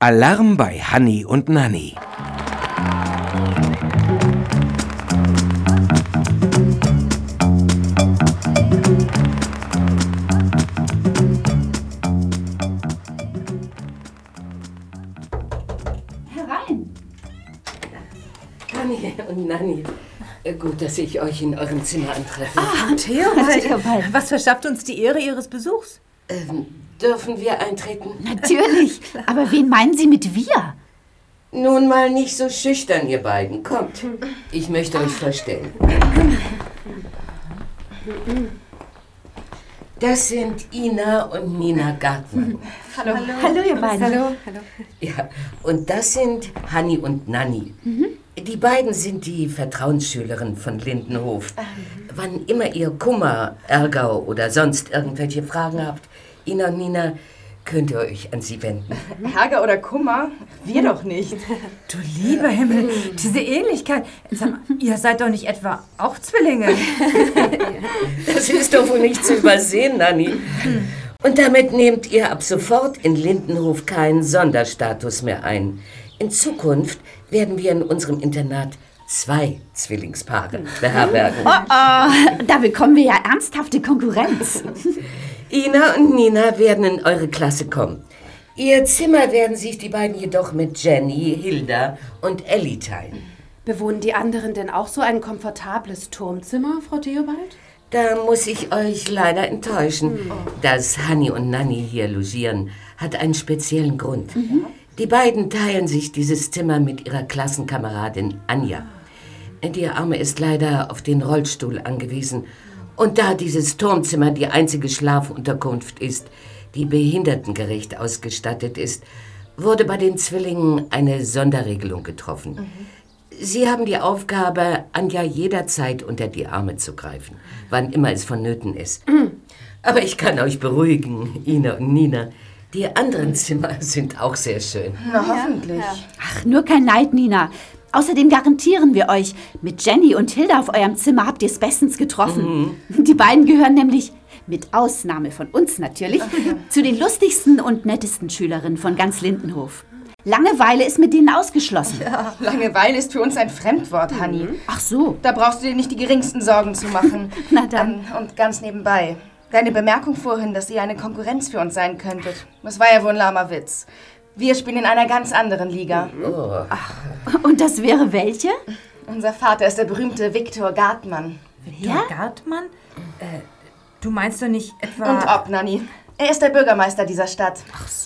Alarm bei Hanni und Nanni. Herein. Hanni und Nanni, äh, gut, dass ich euch in eurem Zimmer antreffe. Ah, Theobald, was verschafft uns die Ehre Ihres Besuchs? Ähm, dürfen wir eintreten? Natürlich. Aber wen meinen Sie mit wir? Nun mal nicht so schüchtern, ihr beiden. Kommt, ich möchte euch vorstellen. Das sind Ina und Nina Gartmann. Hallo. Hallo, ihr beiden. Hallo. Hallo. Ja, und das sind Hanni und Nanni. Die beiden sind die Vertrauensschülerinnen von Lindenhof. Wann immer ihr Kummer, Ärger oder sonst irgendwelche Fragen habt, Ina und Nina, könnt ihr euch an sie wenden. Ärger oder Kummer? Wir doch nicht. Du lieber Himmel, diese Ähnlichkeit. Sag mal, ihr seid doch nicht etwa auch Zwillinge? Das ist doch wohl nicht zu übersehen, Nanni. Und damit nehmt ihr ab sofort in Lindenhof keinen Sonderstatus mehr ein. In Zukunft werden wir in unserem Internat zwei Zwillingspaare beherbergen. Oh, oh, da bekommen wir ja ernsthafte Konkurrenz. Ina und Nina werden in eure Klasse kommen. Ihr Zimmer werden sich die beiden jedoch mit Jenny, Hilda und Ellie teilen. Bewohnen die anderen denn auch so ein komfortables Turmzimmer, Frau Theobald? Da muss ich euch leider enttäuschen. Dass Hanni und Nanni hier logieren, hat einen speziellen Grund. Die beiden teilen sich dieses Zimmer mit ihrer Klassenkameradin Anja. Die Arme ist leider auf den Rollstuhl angewiesen. Und da dieses Turmzimmer die einzige Schlafunterkunft ist, die behindertengerecht ausgestattet ist, wurde bei den Zwillingen eine Sonderregelung getroffen. Sie haben die Aufgabe, Anja jederzeit unter die Arme zu greifen, wann immer es vonnöten ist. Aber ich kann euch beruhigen, Ina und Nina. Die anderen Zimmer sind auch sehr schön. Na, hoffentlich. Ach, nur kein Neid, Nina. Außerdem garantieren wir euch, mit Jenny und Hilda auf eurem Zimmer habt ihr es bestens getroffen. Die beiden gehören nämlich, mit Ausnahme von uns natürlich, zu den lustigsten und nettesten Schülerinnen von ganz Lindenhof. Langeweile ist mit denen ausgeschlossen. Langeweile ist für uns ein Fremdwort, Hanni. Ach so. Da brauchst du dir nicht die geringsten Sorgen zu machen. Na dann. Ähm, Und ganz nebenbei. Deine Bemerkung vorhin, dass ihr eine Konkurrenz für uns sein könntet, das war ja wohl ein lahmer Witz. Wir spielen in einer ganz anderen Liga. Und das wäre welche? Unser Vater ist der berühmte Viktor Gartmann. Ja? Gartmann? Äh, du meinst doch nicht etwa... Und ob, Nanni. Er ist der Bürgermeister dieser Stadt.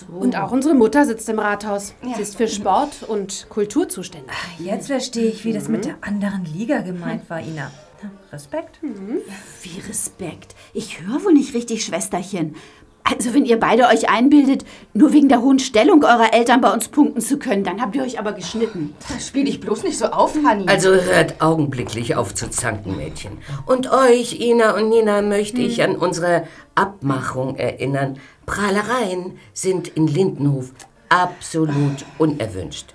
Und auch unsere Mutter sitzt im Rathaus. Ja. Sie ist für Sport und Kultur zuständig. Jetzt verstehe ich, wie das mit der anderen Liga gemeint war, Ina. Na, Respekt. Wie Respekt. Ich höre wohl nicht richtig, Schwesterchen. Also, wenn ihr beide euch einbildet, nur wegen der hohen Stellung eurer Eltern bei uns punkten zu können, dann habt ihr euch aber geschnitten. Spiel dich bloß nicht so auf, Hanni. Also hört augenblicklich auf zu zanken, Mädchen. Und euch, Ina und Nina, möchte ich an unsere Abmachung erinnern. Prahlereien sind in Lindenhof absolut unerwünscht.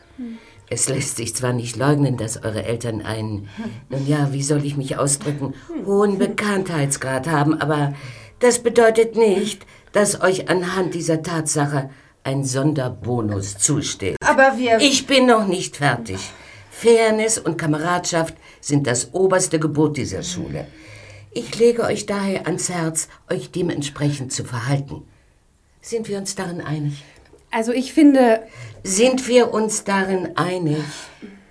Es lässt sich zwar nicht leugnen, dass eure Eltern einen, nun ja, wie soll ich mich ausdrücken, hohen Bekanntheitsgrad haben, aber das bedeutet nicht, dass euch anhand dieser Tatsache ein Sonderbonus zusteht. Aber wir... Ich bin noch nicht fertig. Fairness und Kameradschaft sind das oberste Gebot dieser Schule. Ich lege euch daher ans Herz, euch dementsprechend zu verhalten. Sind wir uns darin einig? Also ich finde, Sind wir uns darin einig?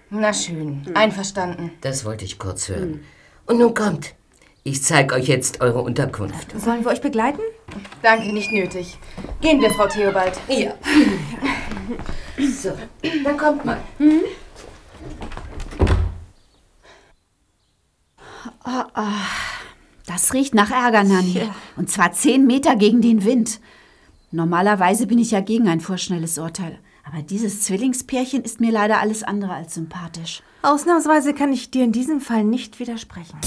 Na schön, einverstanden. Das wollte ich kurz hören. Und nun kommt. Ich zeige euch jetzt eure Unterkunft. Sollen wir euch begleiten? Danke, nicht nötig. Gehen wir, Frau Theobald. Ja. So, dann kommt mal. Das riecht nach Ärger, Nanni. Und zwar zehn Meter gegen den Wind. Normalerweise bin ich ja gegen ein vorschnelles Urteil. Aber dieses Zwillingspärchen ist mir leider alles andere als sympathisch. Ausnahmsweise kann ich dir in diesem Fall nicht widersprechen.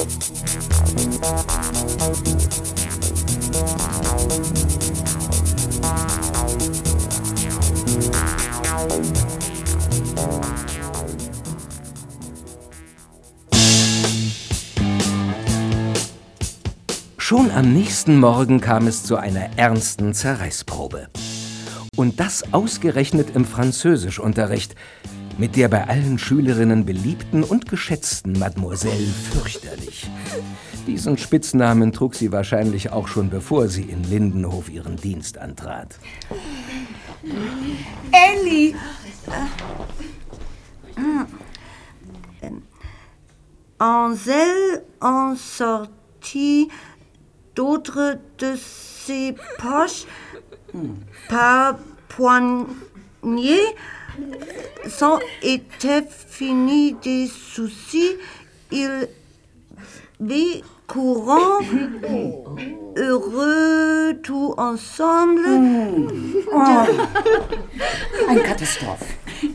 Schon am nächsten Morgen kam es zu einer ernsten Zerreißprobe. Und das ausgerechnet im Französischunterricht mit der bei allen Schülerinnen beliebten und geschätzten Mademoiselle Fürchterlich. Diesen Spitznamen trug sie wahrscheinlich auch schon bevor sie in Lindenhof ihren Dienst antrat. Ellie! Ansel en sortie d'autres de ses poches par poignée sans était fini des soucis. Il vit courant, heureux tout ensemble. Eine Katastrophe.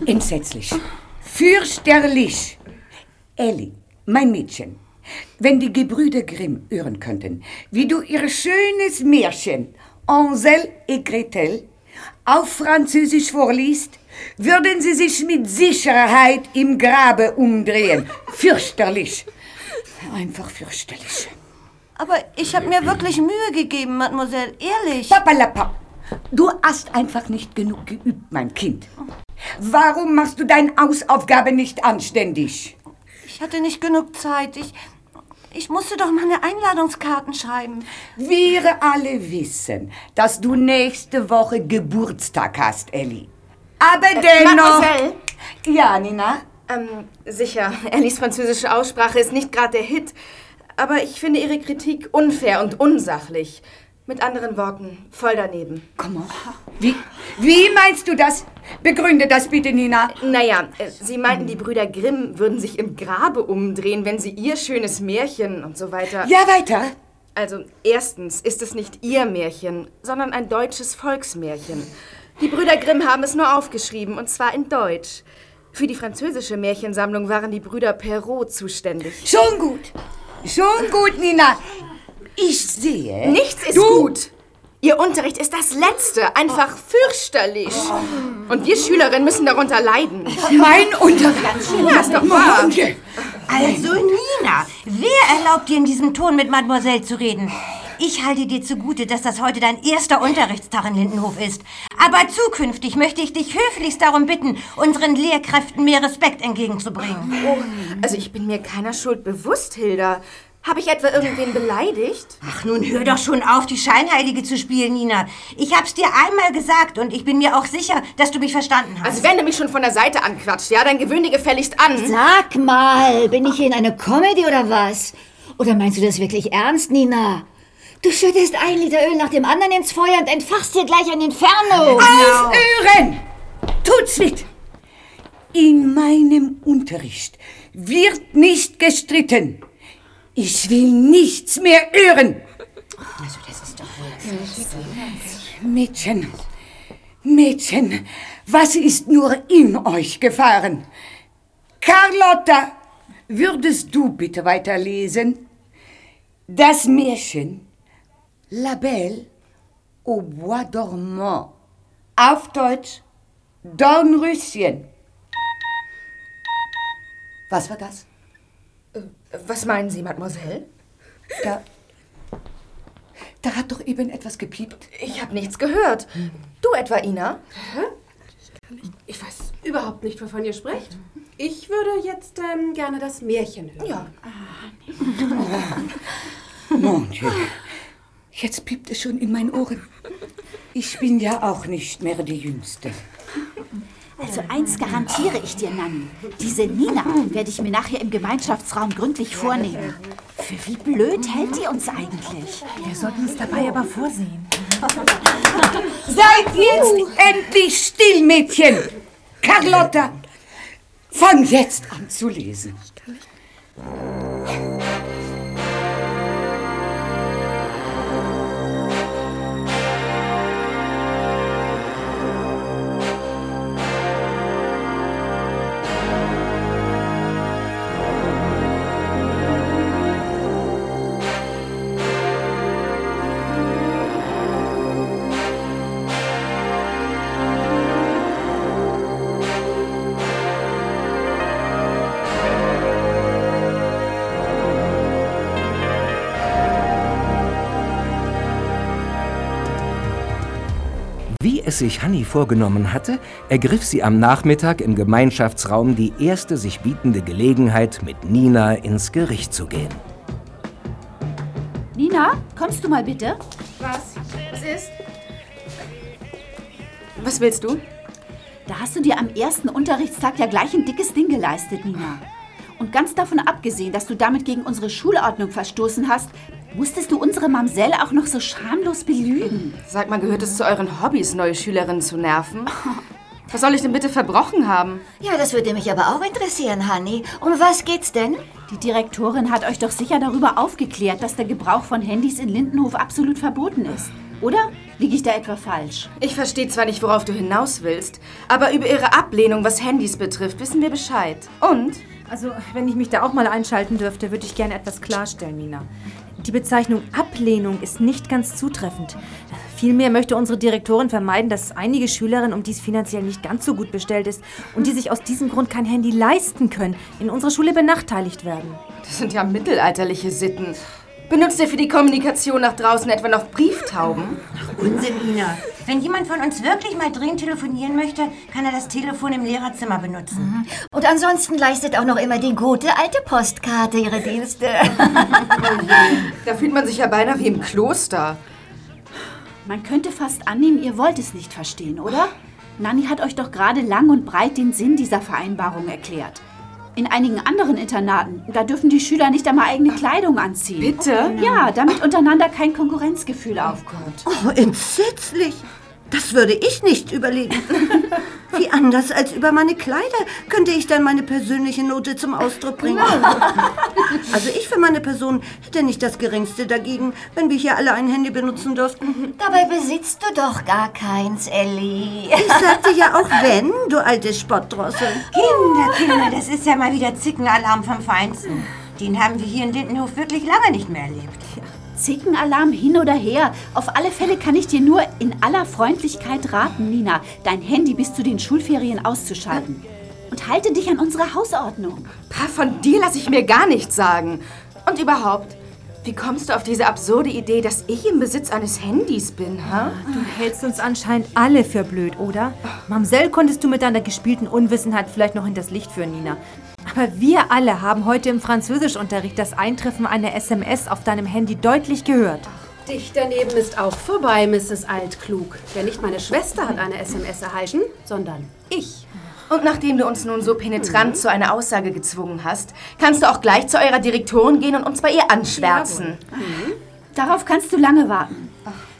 Entsetzlich. Fürchterlich. Ellie, mein Mädchen, wenn die Gebrüder Grimm hören könnten, wie du ihr schönes Märchen Ansel et Gretel auf Französisch vorliest, würden sie sich mit Sicherheit im Grabe umdrehen. Fürchterlich. Einfach fürchterlich. Aber ich habe mir wirklich Mühe gegeben, Mademoiselle, ehrlich. Papalapap. Du hast einfach nicht genug geübt, mein Kind. Warum machst du deine Hausaufgabe nicht anständig? Ich hatte nicht genug Zeit. Ich, ich musste doch meine Einladungskarten schreiben. Wir alle wissen, dass du nächste Woche Geburtstag hast, Ellie. Aber dennoch... Mademoiselle? Ja, Nina? Ähm, sicher, Ellies französische Aussprache ist nicht gerade der Hit. Aber ich finde ihre Kritik unfair und unsachlich. Mit anderen Worten, voll daneben. Komm mal. Wie, wie meinst du das? Begründe das bitte, Nina. Naja, äh, sie meinten, die Brüder Grimm würden sich im Grabe umdrehen, wenn sie ihr schönes Märchen und so weiter. Ja, weiter. Also, erstens ist es nicht ihr Märchen, sondern ein deutsches Volksmärchen. Die Brüder Grimm haben es nur aufgeschrieben, und zwar in Deutsch. Für die französische Märchensammlung waren die Brüder Perrault zuständig. Schon gut. Schon gut, Nina. Ich sehe... Nichts ist du gut. Ihr Unterricht ist das Letzte, einfach fürchterlich. Und wir Schülerinnen müssen darunter leiden. Mein Unterricht. Ja, ist doch wahr. Also, Nina, wer erlaubt dir in diesem Ton mit Mademoiselle zu reden? Ich halte dir zugute, dass das heute dein erster Unterrichtstag in Lindenhof ist. Aber zukünftig möchte ich dich höflichst darum bitten, unseren Lehrkräften mehr Respekt entgegenzubringen. Oh, also ich bin mir keiner Schuld bewusst, Hilda. Habe ich etwa irgendwen beleidigt? Ach, nun hör doch schon auf, die Scheinheilige zu spielen, Nina. Ich hab's dir einmal gesagt und ich bin mir auch sicher, dass du mich verstanden hast. Also wenn du mich schon von der Seite anquatscht, ja, dann gewöhn dir gefälligst an. Sag mal, bin ich hier in einer Comedy oder was? Oder meinst du das wirklich ernst, Nina? Du schüttest ein Liter Öl nach dem anderen ins Feuer und entfachst dir gleich ein Inferno. Aufhören! Tut's nicht! In meinem Unterricht wird nicht gestritten. Ich will nichts mehr hören. Also, das ist doch wohl... Mädchen, Mädchen, was ist nur in euch gefahren? Carlotta, würdest du bitte weiterlesen? Das Märchen La Belle au Bois dormant. Auf Deutsch Dornröschen. Was war das? Was meinen Sie, Mademoiselle? Da, da hat doch eben etwas gepiept. Ich habe nichts gehört. Du etwa, Ina? Ich weiß überhaupt nicht, wovon ihr sprecht. Ich würde jetzt ähm, gerne das Märchen hören. Ja. Mon Dieu. Jetzt piept es schon in meinen Ohren. Ich bin ja auch nicht mehr die Jüngste. Also eins garantiere ich dir, Nanni. Diese Nina werde ich mir nachher im Gemeinschaftsraum gründlich vornehmen. Für wie blöd hält die uns eigentlich? Wir sollten uns dabei aber vorsehen. Seid jetzt endlich still, Mädchen! Carlotta, fang jetzt an zu lesen. Es sich Hanni vorgenommen hatte, ergriff sie am Nachmittag im Gemeinschaftsraum die erste sich bietende Gelegenheit, mit Nina ins Gericht zu gehen. Nina, kommst du mal bitte? Was? Was ist? Was willst du? Da hast du dir am ersten Unterrichtstag ja gleich ein dickes Ding geleistet, Nina. Und ganz davon abgesehen, dass du damit gegen unsere Schulordnung verstoßen hast, musstest du unsere Mamselle auch noch so schamlos belügen. Sag mal, gehört es zu euren Hobbys, neue Schülerinnen zu nerven? Was soll ich denn bitte verbrochen haben? Ja, das würde mich aber auch interessieren, Hanni. Um was geht's denn? Die Direktorin hat euch doch sicher darüber aufgeklärt, dass der Gebrauch von Handys in Lindenhof absolut verboten ist. Oder? Liege ich da etwa falsch? Ich verstehe zwar nicht, worauf du hinaus willst, aber über ihre Ablehnung, was Handys betrifft, wissen wir Bescheid. Und? Also, wenn ich mich da auch mal einschalten dürfte, würde ich gerne etwas klarstellen, Nina. Die Bezeichnung Ablehnung ist nicht ganz zutreffend. Vielmehr möchte unsere Direktorin vermeiden, dass einige Schülerinnen, um die es finanziell nicht ganz so gut bestellt ist und die sich aus diesem Grund kein Handy leisten können, in unserer Schule benachteiligt werden. Das sind ja mittelalterliche Sitten. Benutzt ihr für die Kommunikation nach draußen etwa noch Brieftauben? Unsinn, Nina. Wenn jemand von uns wirklich mal dringend telefonieren möchte, kann er das Telefon im Lehrerzimmer benutzen. Und ansonsten leistet auch noch immer die gute alte Postkarte ihre Dienste. Da fühlt man sich ja beinahe wie im Kloster. Man könnte fast annehmen, ihr wollt es nicht verstehen, oder? Nanni hat euch doch gerade lang und breit den Sinn dieser Vereinbarung erklärt. In einigen anderen Internaten, da dürfen die Schüler nicht einmal eigene Kleidung anziehen. Bitte? Ja, damit untereinander kein Konkurrenzgefühl aufkommt. Oh, entsetzlich. Das würde ich nicht überlegen. Wie anders als über meine Kleider könnte ich dann meine persönliche Note zum Ausdruck bringen. Also ich für meine Person hätte nicht das Geringste dagegen, wenn wir hier alle ein Handy benutzen dürften. Dabei besitzt du doch gar keins, Ellie. Ich sagte ja auch wenn, du alte Spottdrossel. Kinder, Kinder, das ist ja mal wieder Zickenalarm vom Feinsten. Den haben wir hier in Lindenhof wirklich lange nicht mehr erlebt. Zickenalarm hin oder her. Auf alle Fälle kann ich dir nur in aller Freundlichkeit raten, Nina, dein Handy bis zu den Schulferien auszuschalten. Und halte dich an unsere Hausordnung. Pa, von dir lasse ich mir gar nichts sagen. Und überhaupt, wie kommst du auf diese absurde Idee, dass ich im Besitz eines Handys bin, ha? Du hältst uns anscheinend alle für blöd, oder? Mamsell konntest du mit deiner gespielten Unwissenheit vielleicht noch hinters Licht führen, Nina. Aber wir alle haben heute im Französischunterricht das Eintreffen einer SMS auf deinem Handy deutlich gehört. Dicht daneben ist auch vorbei, Mrs. Altklug. Denn nicht meine Schwester hat eine SMS erhalten, sondern ich. Und nachdem du uns nun so penetrant zu einer Aussage gezwungen hast, kannst du auch gleich zu eurer Direktorin gehen und uns bei ihr anschwärzen. Darauf kannst du lange warten.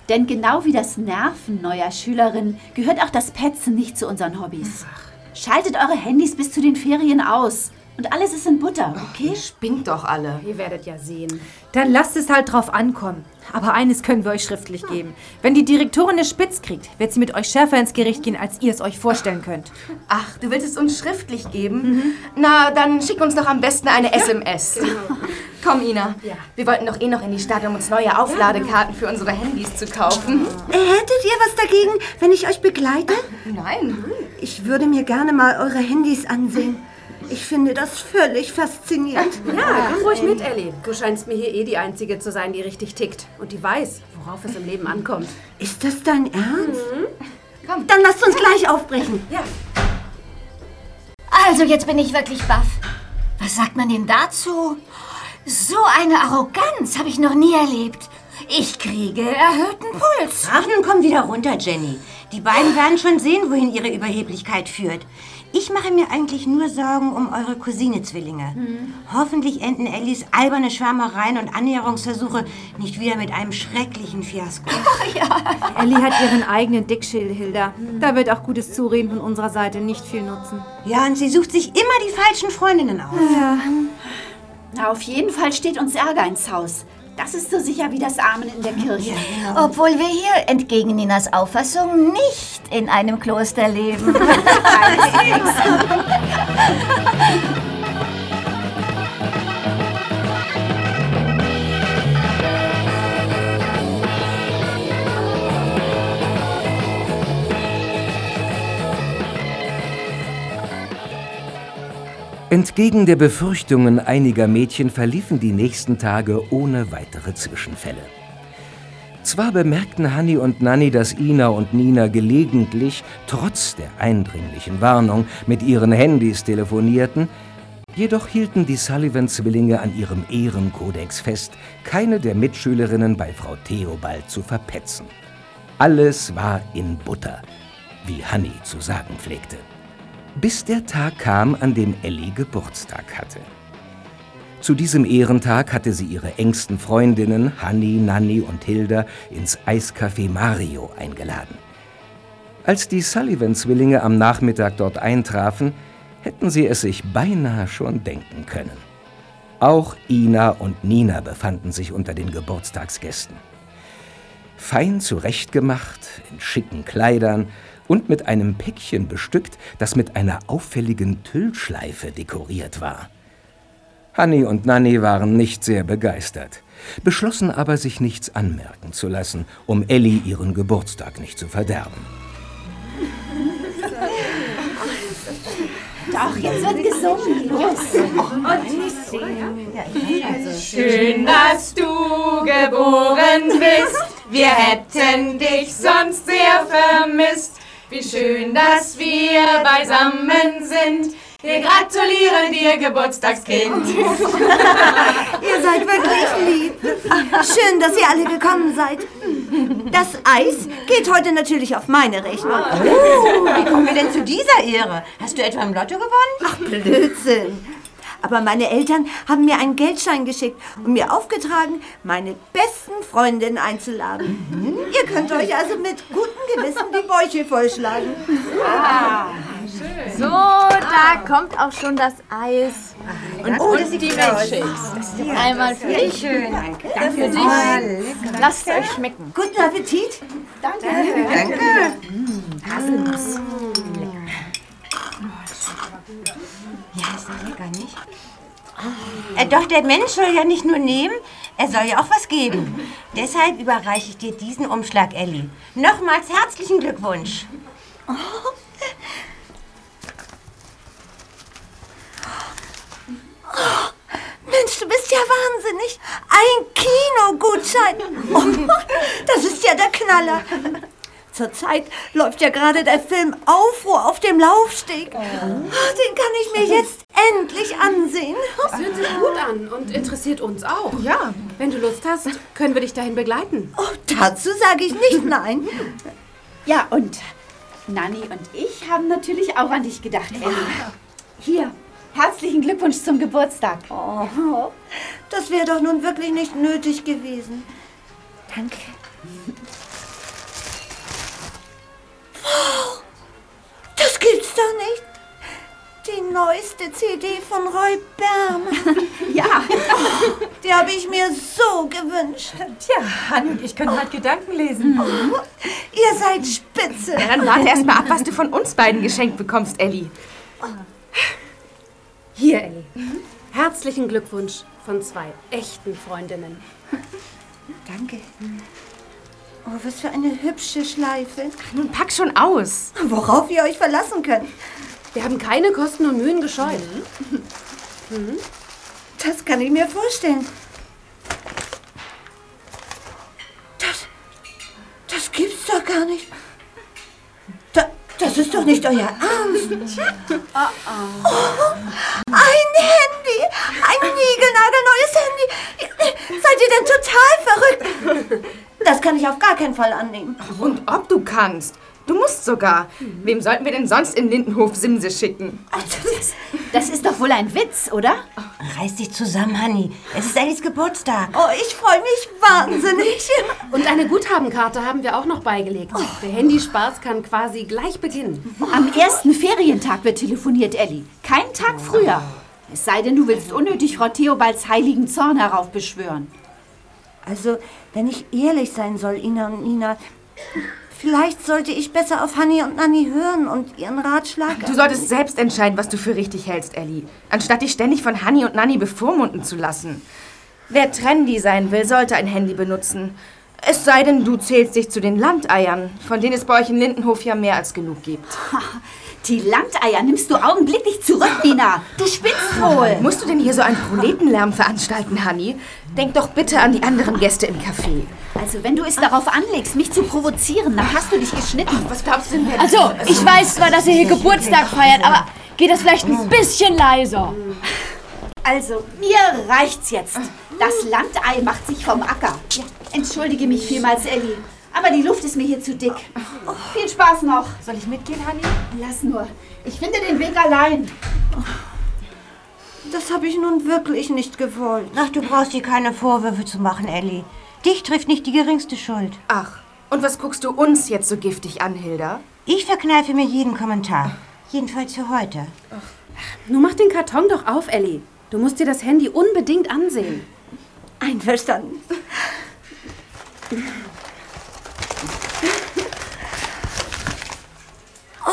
Denn genau wie das Nerven neuer Schülerinnen gehört auch das Petzen nicht zu unseren Hobbys. Schaltet eure Handys bis zu den Ferien aus. Und alles ist in Butter, okay? Spinnt doch alle. Ihr werdet ja sehen. Dann lasst es halt drauf ankommen. Aber eines können wir euch schriftlich geben. Wenn die Direktorin es spitz kriegt, wird sie mit euch schärfer ins Gericht gehen, als ihr es euch vorstellen könnt. Ach, du willst es uns schriftlich geben? Na, dann schick uns doch am besten eine SMS. Komm, Ina. Wir wollten doch eh noch in die Stadt, um uns neue Aufladekarten für unsere Handys zu kaufen. Hättet ihr was dagegen, wenn ich euch begleite? Nein. Ich würde mir gerne mal eure Handys ansehen. Ich finde das völlig faszinierend. Ja, komm ruhig mit, Ellie. Du scheinst mir hier eh die Einzige zu sein, die richtig tickt. Und die weiß, worauf es im Leben ankommt. Ist das dein Ernst? Komm, dann lasst uns gleich aufbrechen. Ja. Also, jetzt bin ich wirklich baff. Was sagt man denn dazu? So eine Arroganz habe ich noch nie erlebt. Ich kriege erhöhten Puls. Ach, nun komm wieder runter, Jenny. Die beiden werden schon sehen, wohin ihre Überheblichkeit führt. Ich mache mir eigentlich nur Sorgen um eure Cousine-Zwillinge. Hoffentlich enden Ellis alberne Schwärmereien und Annäherungsversuche nicht wieder mit einem schrecklichen Fiasko. Ellie hat ihren eigenen Dickschild, Hilda. Da wird auch gutes Zureden von unserer Seite nicht viel nutzen. Ja, und sie sucht sich immer die falschen Freundinnen aus. Na, auf jeden Fall steht uns Ärger ins Haus. Das ist so sicher wie das Amen in der Kirche. Obwohl wir hier entgegen Ninas Auffassung nicht in einem Kloster leben. Entgegen der Befürchtungen einiger Mädchen verliefen die nächsten Tage ohne weitere Zwischenfälle. Zwar bemerkten Hanni und Nanni, dass Ina und Nina gelegentlich, trotz der eindringlichen Warnung, mit ihren Handys telefonierten, jedoch hielten die Sullivan-Zwillinge an ihrem Ehrenkodex fest, keine der Mitschülerinnen bei Frau Theobald zu verpetzen. Alles war in Butter, wie Hanni zu sagen pflegte. Bis der Tag kam, an dem Ellie Geburtstag hatte. Zu diesem Ehrentag hatte sie ihre engsten Freundinnen Hanni, Nanni und Hilda ins Eiscafé Mario eingeladen. Als die Sullivan-Zwillinge am Nachmittag dort eintrafen, hätten sie es sich beinahe schon denken können. Auch Ina und Nina befanden sich unter den Geburtstagsgästen. Fein zurechtgemacht, in schicken Kleidern und mit einem Päckchen bestückt, das mit einer auffälligen Tüllschleife dekoriert war. Hanni und Nanni waren nicht sehr begeistert, beschlossen aber, sich nichts anmerken zu lassen, um Elli ihren Geburtstag nicht zu verderben. Doch, jetzt wird gesungen. Los. Schön, dass du geboren bist. Wir hätten dich sonst sehr vermisst. Wie schön, dass wir beisammen sind. Wir gratulieren dir, Geburtstagskind. Ihr seid wirklich lieb. Schön, dass ihr alle gekommen seid. Das Eis geht heute natürlich auf meine Rechnung. Oh, wie kommen wir denn zu dieser Ehre? Hast du etwa im Lotto gewonnen? Ach, Blödsinn. Aber meine Eltern haben mir einen Geldschein geschickt und mir aufgetragen, meine besten Freundinnen einzuladen. Ihr könnt euch also mit gutem Gewissen die Bäuche vollschlagen. Ah, so, da kommt auch schon das Eis. Und, Oh, das und die. Milchshakes. Einmal für dich. Schön. Danke. Danke. Für dich. Lasst euch schmecken. Guten Appetit. Danke. Danke. Haselnuss. Ja, ist doch lecker, nicht? Äh, doch, der Mensch soll ja nicht nur nehmen, er soll ja auch was geben. Deshalb überreiche ich dir diesen Umschlag, Elli. Nochmals herzlichen Glückwunsch. Mensch, du bist ja wahnsinnig. Ein Kinogutschein. Oh, das ist ja der Knaller. Zurzeit läuft ja gerade der Film Aufruhr auf dem Laufsteg. Oh, Den kann ich mir jetzt endlich ansehen. Das hört sich gut an und interessiert uns auch. Ja. Wenn du Lust hast, können wir dich dahin begleiten. Oh, dazu sage ich nicht nein. Ja, und Nanni und ich haben natürlich auch an dich gedacht, Ellie. Hier, herzlichen Glückwunsch zum Geburtstag. Oh, das wäre doch nun wirklich nicht nötig gewesen. Danke. Das gibt's doch nicht. Die neueste CD von Roy Berman. ja. Die habe ich mir so gewünscht. Tja, Hanni und ich können halt Gedanken lesen. Ihr seid spitze. Ja, dann warte erst mal ab, was du von uns beiden geschenkt bekommst, Elli. Hier, Ellie. Herzlichen Glückwunsch von zwei echten Freundinnen. Danke. Oh, was für eine hübsche Schleife. Nun pack schon aus. Worauf ihr euch verlassen könnt. Wir haben keine Kosten und Mühen gescheut. Mhm. Das kann ich mir vorstellen. Das, das gibt's doch gar nicht. Da, das ist doch nicht euer Ernst. Oh, ein Handy, ein niegelnagelneues Handy. Seid ihr denn total verrückt? Das kann ich auf gar keinen Fall annehmen. Und ob du kannst. Du musst sogar. Wem sollten wir denn sonst in Lindenhof Simse schicken? Das ist doch wohl ein Witz, oder? Reiß dich zusammen, Hanni. Es ist Ellis Geburtstag. Oh, ich freue mich wahnsinnig. Und eine Guthabenkarte haben wir auch noch beigelegt. Der Handyspaß kann quasi gleich beginnen. Am ersten Ferientag wird telefoniert, Ellie. Kein Tag früher. Es sei denn, du willst unnötig Frau Theobalds heiligen Zorn heraufbeschwören. Also, wenn ich ehrlich sein soll, Ina und Nina, vielleicht sollte ich besser auf Hanni und Nanni hören und ihren Ratschlag. Du solltest selbst entscheiden, was du für richtig hältst, Ellie. Anstatt dich ständig von Hanni und Nanni bevormunden zu lassen. Wer trendy sein will, sollte ein Handy benutzen. Es sei denn, du zählst dich zu den Landeiern, von denen es bei euch in Lindenhof ja mehr als genug gibt. Die Landeier nimmst du augenblicklich zurück, Nina. Du spinnst wohl. Musst du denn hier so einen Proletenlärm veranstalten, Hanni? Denk doch bitte an die anderen Gäste im Café. Also, wenn du es darauf anlegst, mich zu provozieren, dann hast du dich geschnitten. was glaubst du denn? Also, ich weiß zwar, dass ihr hier Geburtstag feiert, aber geht das vielleicht ein bisschen leiser? Also, mir reicht's jetzt. Das Landei macht sich vom Acker. Entschuldige mich vielmals, Elli. Aber die Luft ist mir hier zu dick. Viel Spaß noch. Soll ich mitgehen, Hanni? Lass nur. Ich finde den Weg allein. Das habe ich nun wirklich nicht gewollt. Ach, du brauchst dir keine Vorwürfe zu machen, Ellie. Dich trifft nicht die geringste Schuld. Ach, und was guckst du uns jetzt so giftig an, Hilda? Ich verkneife mir jeden Kommentar. Jedenfalls für heute. Nun mach den Karton doch auf, Ellie. Du musst dir das Handy unbedingt ansehen. Einverstanden. Oh,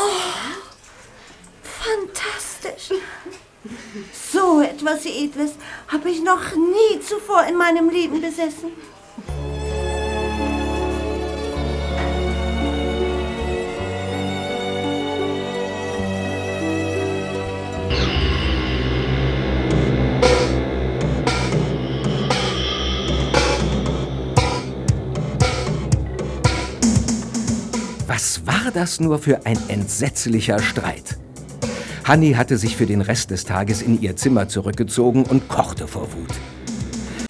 fantastisch. So etwas Edles habe ich noch nie zuvor in meinem Leben besessen. Was war das nur für ein entsetzlicher Streit? Hanni hatte sich für den Rest des Tages in ihr Zimmer zurückgezogen und kochte vor Wut.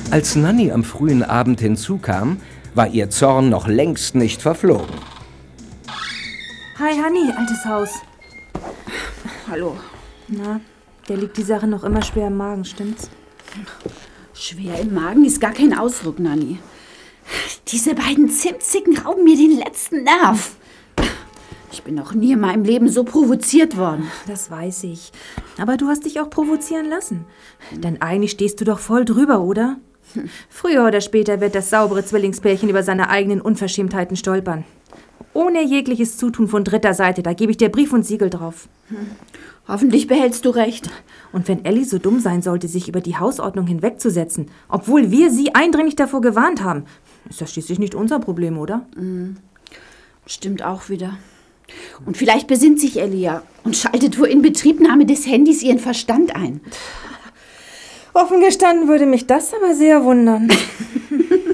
Als Nanny am frühen Abend hinzukam, war ihr Zorn noch längst nicht verflogen. Hi, Hanni, altes Haus. Hallo. Na, der liegt die Sache noch immer schwer im Magen, stimmt's? Schwer im Magen ist gar kein Ausdruck, Nanni. Diese beiden Zimtzicken rauben mir den letzten Nerv. Ich bin noch nie in meinem Leben so provoziert worden. Das weiß ich. Aber du hast dich auch provozieren lassen. Denn eigentlich stehst du doch voll drüber, oder? Früher oder später wird das saubere Zwillingspärchen über seine eigenen Unverschämtheiten stolpern. Ohne jegliches Zutun von dritter Seite, da gebe ich dir Brief und Siegel drauf. Hoffentlich behältst du recht. Und wenn Ellie so dumm sein sollte, sich über die Hausordnung hinwegzusetzen, obwohl wir sie eindringlich davor gewarnt haben, ist das schließlich nicht unser Problem, oder? Stimmt auch wieder. Und vielleicht besinnt sich Elia und schaltet vor Inbetriebnahme des Handys ihren Verstand ein. Offen gestanden würde mich das aber sehr wundern.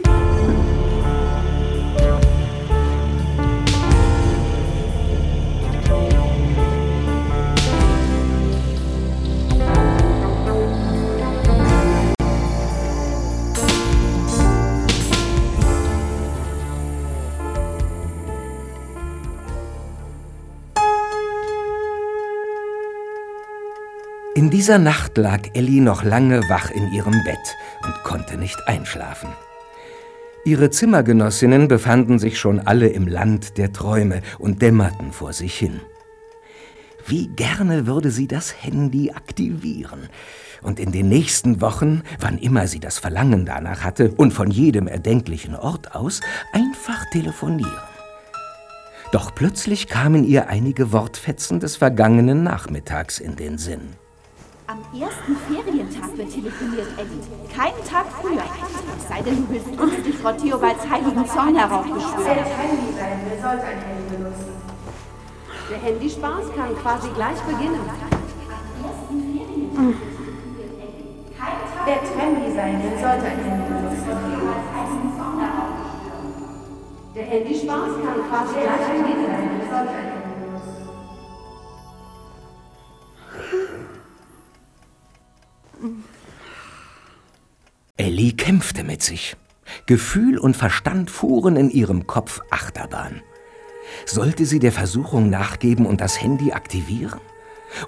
dieser Nacht lag Elli noch lange wach in ihrem Bett und konnte nicht einschlafen. Ihre Zimmergenossinnen befanden sich schon alle im Land der Träume und dämmerten vor sich hin. Wie gerne würde sie das Handy aktivieren und in den nächsten Wochen, wann immer sie das Verlangen danach hatte und von jedem erdenklichen Ort aus, einfach telefonieren. Doch plötzlich kamen ihr einige Wortfetzen des vergangenen Nachmittags in den Sinn. Am ersten Ferientag wird telefoniert, Eddie. Keinen Tag früher. Es sei denn, du willst uns durch Frau Theobalds heiligen Zorn heraufbeschwören. Handy sein, wer sollte ein Handy benutzen? Der Handyspaß kann quasi gleich beginnen. Der Trendy sein, wer sollte ein Handy benutzen? Der Handyspaß kann quasi gleich beginnen. Sich. Gefühl und Verstand fuhren in ihrem Kopf Achterbahn. Sollte sie der Versuchung nachgeben und das Handy aktivieren?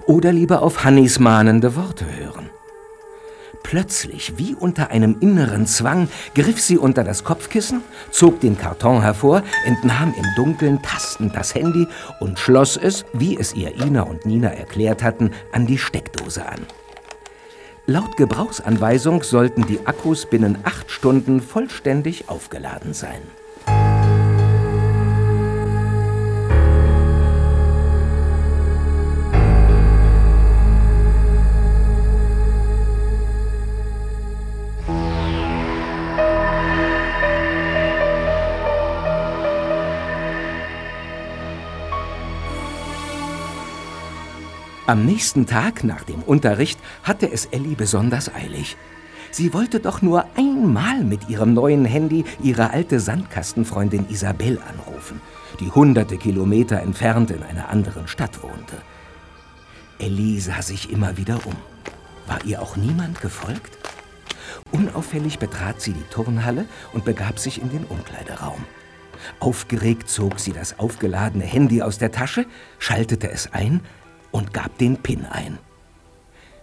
Oder lieber auf Hannis mahnende Worte hören? Plötzlich, wie unter einem inneren Zwang, griff sie unter das Kopfkissen, zog den Karton hervor, entnahm im Dunkeln tastend das Handy und schloss es, wie es ihr Ina und Nina erklärt hatten, an die Steckdose an. Laut Gebrauchsanweisung sollten die Akkus binnen acht Stunden vollständig aufgeladen sein. Am nächsten Tag nach dem Unterricht hatte es Elli besonders eilig. Sie wollte doch nur einmal mit ihrem neuen Handy ihre alte Sandkastenfreundin Isabelle anrufen, die hunderte Kilometer entfernt in einer anderen Stadt wohnte. Ellie sah sich immer wieder um. War ihr auch niemand gefolgt? Unauffällig betrat sie die Turnhalle und begab sich in den Umkleideraum. Aufgeregt zog sie das aufgeladene Handy aus der Tasche, schaltete es ein und gab den PIN ein.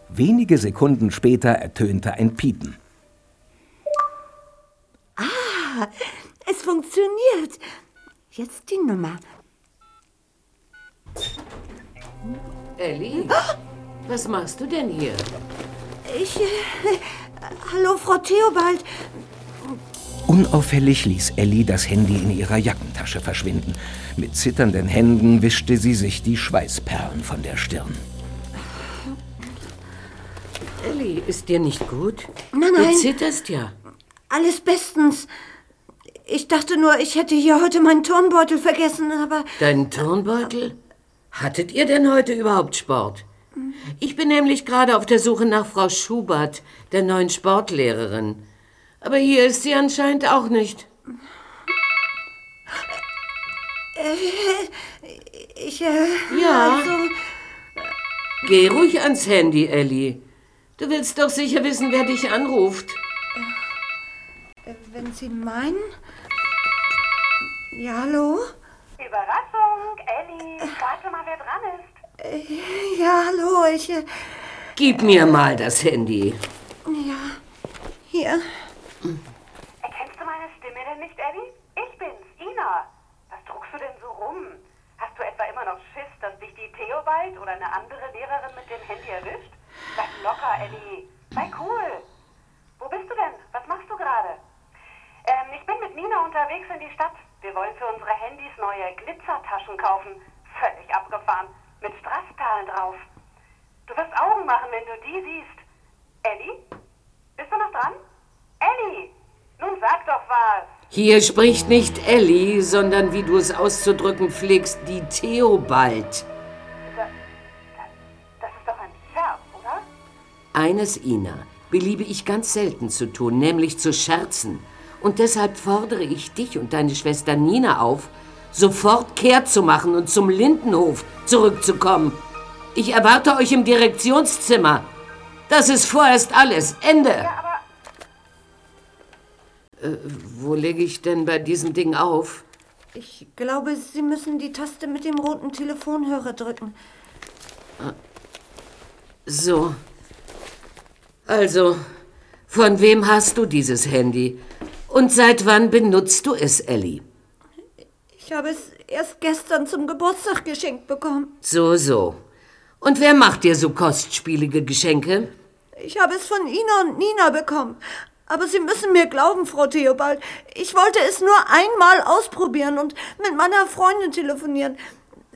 Wenige Sekunden später ertönte ein Piepen. Ah, es funktioniert. Jetzt die Nummer. Ellie, was machst du denn hier? Ich. Äh, hallo, Frau Theobald. Unauffällig ließ Ellie das Handy in ihrer Jackentasche verschwinden. Mit zitternden Händen wischte sie sich die Schweißperlen von der Stirn. Ellie, ist dir nicht gut? Nein, nein. Du zitterst ja. Alles bestens. Ich dachte nur, ich hätte hier heute meinen Turnbeutel vergessen, aber. Deinen Turnbeutel? Hattet ihr denn heute überhaupt Sport? Ich bin nämlich gerade auf der Suche nach Frau Schubert, der neuen Sportlehrerin. Aber hier ist sie anscheinend auch nicht. Äh, ich, äh, Ja. Also, Geh ruhig ans Handy, Ellie. Du willst doch sicher wissen, wer dich anruft. äh, wenn Sie meinen. Ja, hallo? Überraschung, Ellie. Warte mal, wer dran ist. Äh, Ja, hallo, ich. äh, Gib mir mal das Handy. Ja. Hier. Erkennst du meine Stimme denn nicht, Ellie? Ich bin's, Ina. Was druckst du denn so rum? Hast du etwa immer noch Schiss, dass dich die Theobald oder eine andere Lehrerin mit dem Handy erwischt? Bleib locker, Ellie. Sei cool. Wo bist du denn? Was machst du gerade? Ähm, ich bin mit Nina unterwegs in die Stadt. Wir wollen für unsere Handys neue Glitzertaschen kaufen. Völlig abgefahren. Mit Strassperlen drauf. Du wirst Augen machen, wenn du die siehst. Ellie? Bist du noch dran? Ellie! Nun sag doch was. Hier spricht nicht Ellie, sondern wie du es auszudrücken pflegst, die Theobald. Das ist doch ein Scherz, oder? Eines, Ina, beliebe ich ganz selten zu tun, nämlich zu scherzen. Und deshalb fordere ich dich und deine Schwester Nina auf, sofort kehrt zu machen und zum Lindenhof zurückzukommen. Ich erwarte euch im Direktionszimmer. Das ist vorerst alles. Ende. Äh, wo lege ich denn bei diesem Ding auf? Ich glaube, Sie müssen die Taste mit dem roten Telefonhörer drücken. So. Also, von wem hast du dieses Handy? Und seit wann benutzt du es, Ellie? Ich habe es erst gestern zum Geburtstag geschenkt bekommen. So, so. Und wer macht dir so kostspielige Geschenke? Ich habe es von Ina und Nina bekommen. Aber Sie müssen mir glauben, Frau Theobald. Ich wollte es nur einmal ausprobieren und mit meiner Freundin telefonieren.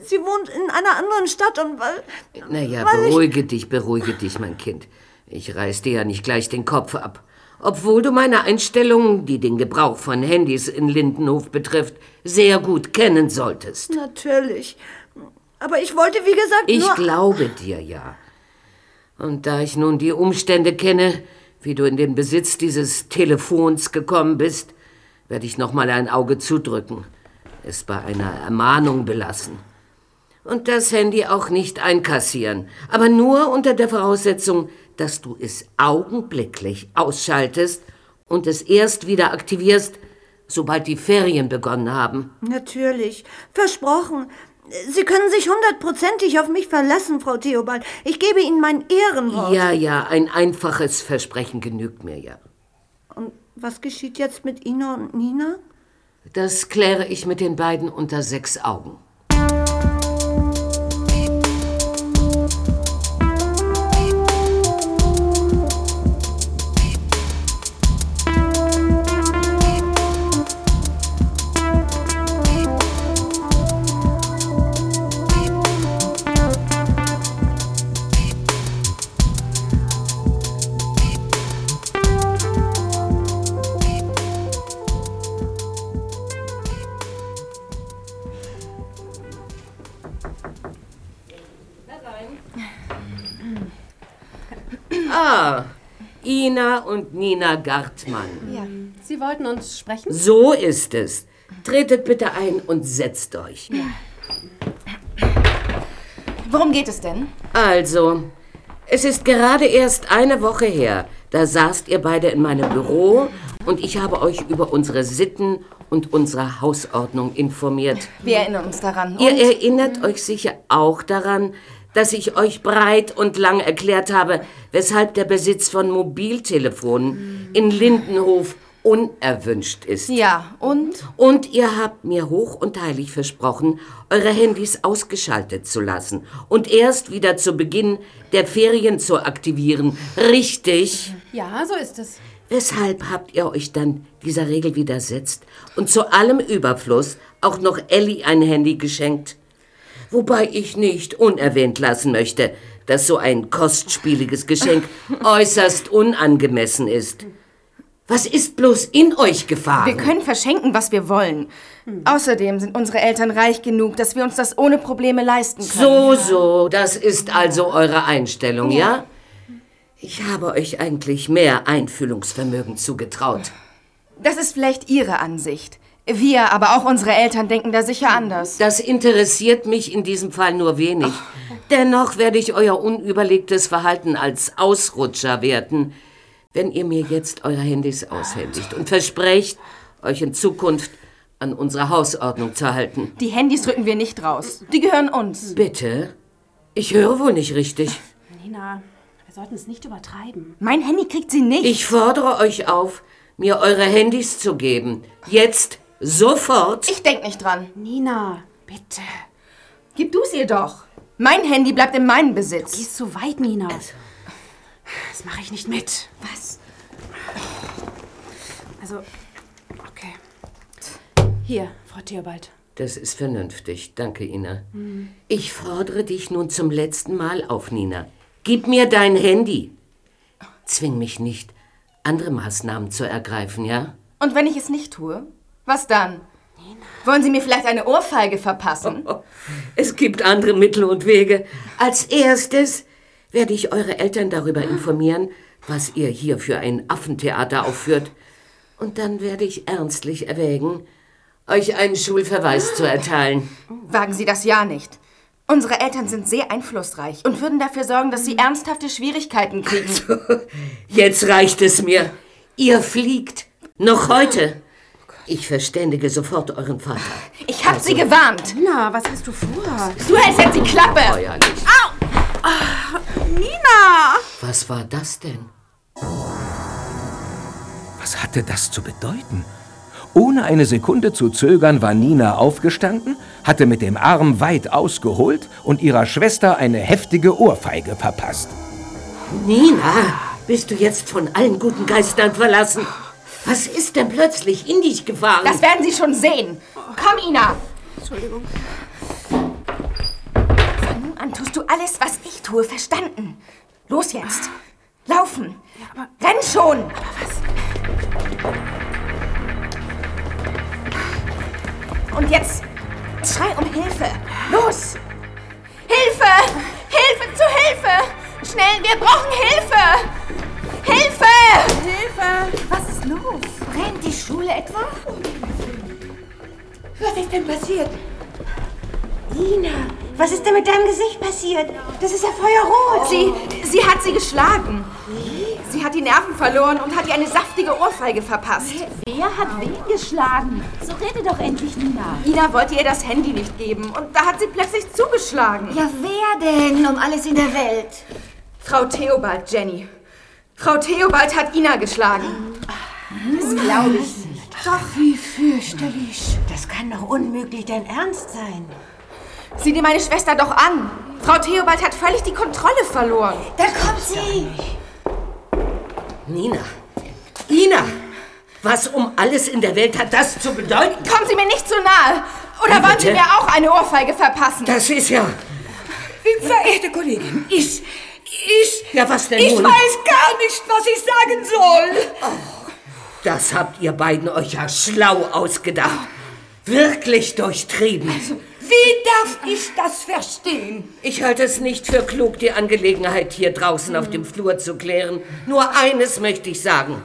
Sie wohnt in einer anderen Stadt und weil. Naja, weil ich- beruhige dich, beruhige dich, mein Kind. Ich reiß dir ja nicht gleich den Kopf ab. Obwohl du meine Einstellungen, die den Gebrauch von Handys in Lindenhof betrifft, sehr gut kennen solltest. Natürlich. Aber ich wollte, wie gesagt, Ich nur. glaube dir ja. Und da ich nun die Umstände kenne, wie du in den Besitz dieses Telefons gekommen bist, werde ich noch mal ein Auge zudrücken, es bei einer Ermahnung belassen. Und das Handy auch nicht einkassieren, aber nur unter der Voraussetzung, dass du es augenblicklich ausschaltest und es erst wieder aktivierst, sobald die Ferien begonnen haben. Natürlich. Versprochen. Sie können sich hundertprozentig auf mich verlassen, Frau Theobald. Ich gebe Ihnen mein Ehrenwort. Ja, ja, ein einfaches Versprechen genügt mir ja. Und was geschieht jetzt mit Ina und Nina? Das kläre ich mit den beiden unter sechs Augen. Ina und Nina Gartmann. Ja. Sie wollten uns sprechen? So ist es. Tretet bitte ein und setzt euch. Worum geht es denn? Also, es ist gerade erst eine Woche her. Da saßt ihr beide in meinem Büro und ich habe euch über unsere Sitten und unsere Hausordnung informiert. Wir erinnern uns daran. Ihr erinnert euch sicher auch daran, dass ich euch breit und lang erklärt habe, weshalb der Besitz von Mobiltelefonen in Lindenhof unerwünscht ist. Ja, und? Und ihr habt mir hoch und heilig versprochen, eure Handys ausgeschaltet zu lassen und erst wieder zu Beginn der Ferien zu aktivieren. Richtig? Ja, so ist es. Weshalb habt ihr euch dann dieser Regel widersetzt und zu allem Überfluss auch noch Ellie ein Handy geschenkt? Wobei ich nicht unerwähnt lassen möchte, dass so ein kostspieliges Geschenk äußerst unangemessen ist. Was ist bloß in euch gefahren? Wir können verschenken, was wir wollen. Außerdem sind unsere Eltern reich genug, dass wir uns das ohne Probleme leisten können. So, so, das ist also eure Einstellung, ja? Ich habe euch eigentlich mehr Einfühlungsvermögen zugetraut. Das ist vielleicht Ihre Ansicht. Wir, aber auch unsere Eltern denken da sicher anders. Das interessiert mich in diesem Fall nur wenig. Dennoch werde ich euer unüberlegtes Verhalten als Ausrutscher werten, wenn ihr mir jetzt eure Handys aushändigt und versprecht, euch in Zukunft an unsere Hausordnung zu halten. Die Handys rücken wir nicht raus. Die gehören uns. Bitte? Ich höre wohl nicht richtig. Nina, wir sollten es nicht übertreiben. Mein Handy kriegt sie nicht. Ich fordere euch auf, mir eure Handys zu geben. Jetzt, sofort. Ich denk nicht dran. Nina, bitte. Gib du es ihr doch. Mein Handy bleibt in meinem Besitz. Gehst so weit, Nina. Das mache ich nicht mit. Was? Also, okay. Hier, Frau Theobald. Das ist vernünftig. Danke, Ina. Ich fordere dich nun zum letzten Mal auf, Nina. Gib mir dein Handy. Zwing mich nicht, andere Maßnahmen zu ergreifen, ja? Und wenn ich es nicht tue? Was dann? Wollen Sie mir vielleicht eine Ohrfeige verpassen? Es gibt andere Mittel und Wege. Als erstes werde ich eure Eltern darüber informieren, was ihr hier für ein Affentheater aufführt. Und dann werde ich ernstlich erwägen, euch einen Schulverweis zu erteilen. Wagen Sie das ja nicht. Unsere Eltern sind sehr einflussreich und würden dafür sorgen, dass Sie ernsthafte Schwierigkeiten kriegen. Jetzt reicht es mir. Ihr fliegt. Noch heute. Ich verständige sofort euren Vater. Ich hab Sie gewarnt. Nina, was hast du vor? Du hältst jetzt die Klappe. Feuerlich. Nina! Was war das denn? Was hatte das zu bedeuten? Ohne eine Sekunde zu zögern war Nina aufgestanden, hatte mit dem Arm weit ausgeholt und ihrer Schwester eine heftige Ohrfeige verpasst. Nina, bist du jetzt von allen guten Geistern verlassen? Was ist denn plötzlich in dich gefahren? Das werden Sie schon sehen. Komm, Ina. Entschuldigung. Von nun an tust du alles, was ich tue, verstanden. Los jetzt. Laufen. Renn schon. Und jetzt schrei um Hilfe. Los. Hilfe! Hilfe zu Hilfe! Schnell, wir brauchen Hilfe! Hilfe! Hilfe! Was ist los? Brennt die Schule etwa? Was ist denn passiert? Ina, was ist denn mit deinem Gesicht passiert? Das ist ja feuerrot. Sie, sie hat sie geschlagen. Sie hat die Nerven verloren und hat ihr eine saftige Ohrfeige verpasst. Wer hat wen geschlagen? So rede doch endlich, Nina. Ina wollte ihr das Handy nicht geben und da hat sie plötzlich zugeschlagen. Ja, wer denn um alles in der Welt? Frau Theobald, Jenny. Frau Theobald hat Ina geschlagen. Das glaube ich nicht. Doch, wie fürchterlich. Das kann doch unmöglich dein Ernst sein. Sieh dir meine Schwester doch an. Frau Theobald hat völlig die Kontrolle verloren. Da kommt sie. Nina. Ina! Was um alles in der Welt hat das zu bedeuten? Kommen Sie mir nicht zu nahe. Oder Wie wollen Sie mir auch eine Ohrfeige verpassen? Das ist ja. Verehrte Kollegin, ich, Ja, was denn ich nun? weiß gar nicht, was ich sagen soll. Das habt ihr beiden euch ja schlau ausgedacht. Wirklich durchtrieben. Wie darf ich das verstehen? Ich halte es nicht für klug, die Angelegenheit hier draußen auf dem Flur zu klären. Nur eines möchte ich sagen.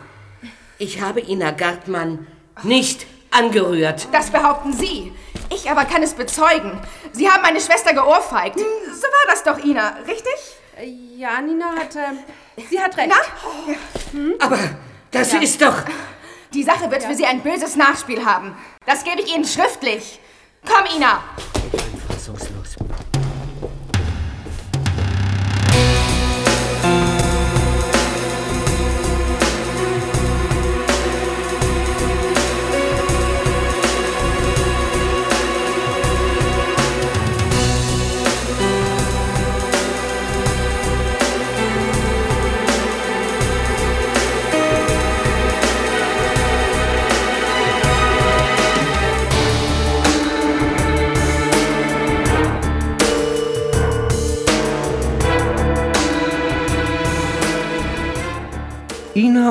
Ich habe Ina Gartmann nicht angerührt. Das behaupten Sie. Ich aber kann es bezeugen. Sie haben meine Schwester geohrfeigt. So war das doch, Ina, richtig? Ja, Nina hat. Äh, sie hat recht. Na? Aber das Ja. ist doch... Die Sache wird für Sie ein böses Nachspiel haben. Das gebe ich Ihnen schriftlich. Komm, Ina.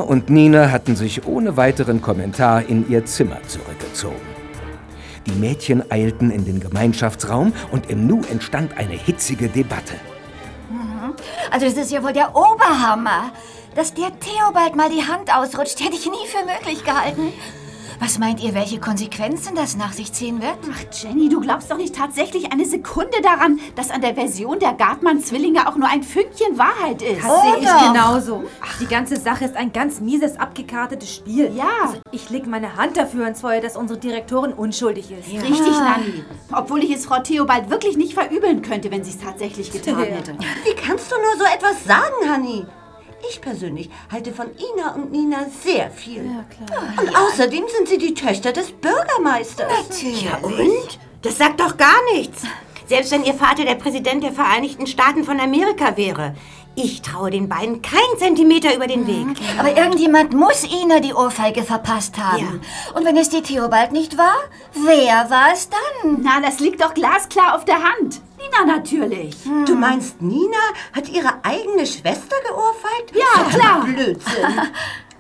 Und Nina hatten sich ohne weiteren Kommentar in ihr Zimmer zurückgezogen. Die Mädchen eilten in den Gemeinschaftsraum und im Nu entstand eine hitzige Debatte. Mhm. Also das ist ja wohl der Oberhammer. Dass der Theobald mal die Hand ausrutscht, hätte ich nie für möglich gehalten. Was meint ihr, welche Konsequenzen das nach sich ziehen wird? Ach, Jenny, du glaubst doch nicht tatsächlich eine Sekunde daran, dass an der Version der Gartmann-Zwillinge auch nur ein Fünkchen Wahrheit ist. Das sehe ich genauso. Ach, die ganze Sache ist ein ganz mieses, abgekartetes Spiel. Ja. Also ich leg meine Hand dafür ins Feuer, dass unsere Direktorin unschuldig ist. Richtig, Nanni. Obwohl ich es Frau Theobald wirklich nicht verübeln könnte, wenn sie es tatsächlich getan Ja. hätte. Wie kannst du nur so etwas sagen, Hanni? Ich persönlich halte von Ina und Nina sehr viel. Ja, klar. Und außerdem sind sie die Töchter des Bürgermeisters. Ja, und? Das sagt doch gar nichts. Selbst wenn ihr Vater der Präsident der Vereinigten Staaten von Amerika wäre. Ich traue den beiden keinen Zentimeter über den Weg. Aber irgendjemand muss Ina die Ohrfeige verpasst haben. Und wenn es die Theobald nicht war, wer war es dann? Na, das liegt doch glasklar auf der Hand. Nina natürlich. Du meinst, Nina hat ihre eigene Schwester geohrfeigt? Ja, klar. Blödsinn.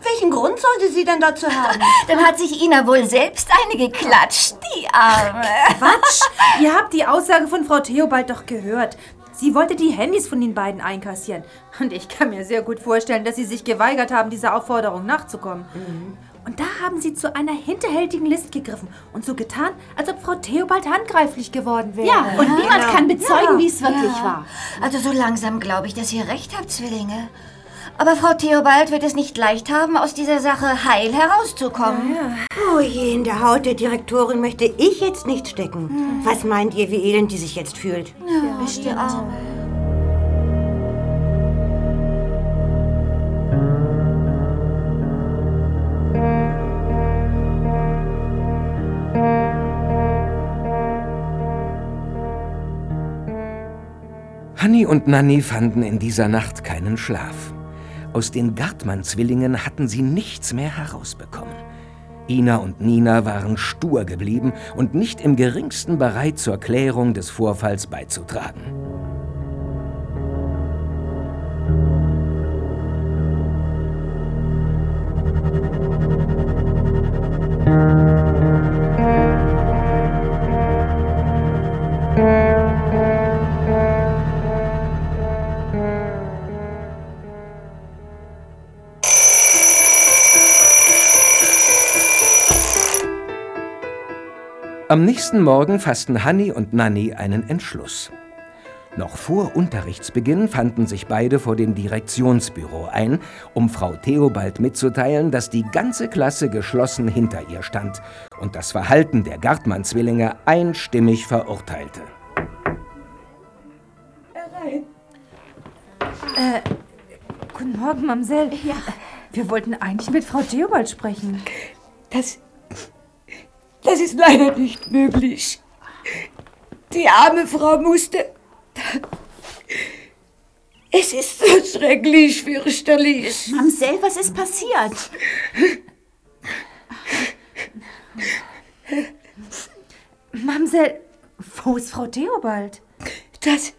Welchen Grund sollte sie denn dazu haben? Dann hat sich Ina wohl selbst eine geklatscht, die Arme. Quatsch! Ihr habt die Aussage von Frau Theobald doch gehört. Sie wollte die Handys von den beiden einkassieren. Und ich kann mir sehr gut vorstellen, dass sie sich geweigert haben, dieser Aufforderung nachzukommen. Und da haben sie zu einer hinterhältigen List gegriffen und so getan, als ob Frau Theobald handgreiflich geworden wäre. Ja, und niemand genau. kann bezeugen, Ja. wie es wirklich Ja. war. Also so langsam glaube ich, dass ihr recht habt, Zwillinge. Aber Frau Theobald wird es nicht leicht haben, aus dieser Sache heil herauszukommen. Oh je, in der Haut der Direktorin möchte ich jetzt nicht stecken. Was meint ihr, wie elend die sich jetzt fühlt? Ja, die Arme. Und Nanni fanden in dieser Nacht keinen Schlaf. Aus den Gartmann-Zwillingen hatten sie nichts mehr herausbekommen. Ina und Nina waren stur geblieben und nicht im geringsten bereit, zur Klärung des Vorfalls beizutragen. Am nächsten Morgen fassten Hanni und Nanni einen Entschluss. Noch vor Unterrichtsbeginn fanden sich beide vor dem Direktionsbüro ein, um Frau Theobald mitzuteilen, dass die ganze Klasse geschlossen hinter ihr stand und das Verhalten der Gartmann-Zwillinge einstimmig verurteilte. Äh, guten Morgen, Mamsell. Ja. Wir wollten eigentlich mit Frau Theobald sprechen. Das. Das ist leider nicht möglich. Die arme Frau musste. Es ist so schrecklich fürchterlich. Mamsell, was ist passiert? Mamsell, wo ist Frau Theobald? Das.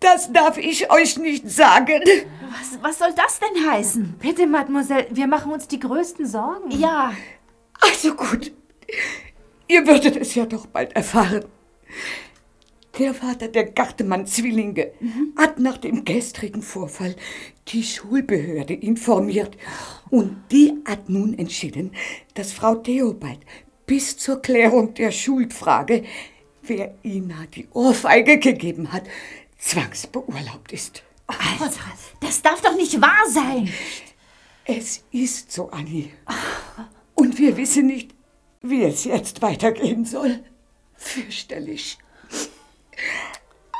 Das darf ich euch nicht sagen. Was, was soll das denn heißen? Bitte, Mademoiselle, wir machen uns die größten Sorgen. Ja. Also gut. Ihr würdet es ja doch bald erfahren. Der Vater der Gartemann-Zwillinge hat nach dem gestrigen Vorfall die Schulbehörde informiert. Und die hat nun entschieden, dass Frau Theobald bis zur Klärung der Schuldfrage, wer Ina die Ohrfeige gegeben hat, zwangsbeurlaubt ist. Also, das darf doch nicht wahr sein. Es ist so, Annie. Und wir wissen nicht, wie es jetzt weitergehen soll. Fürchterlich.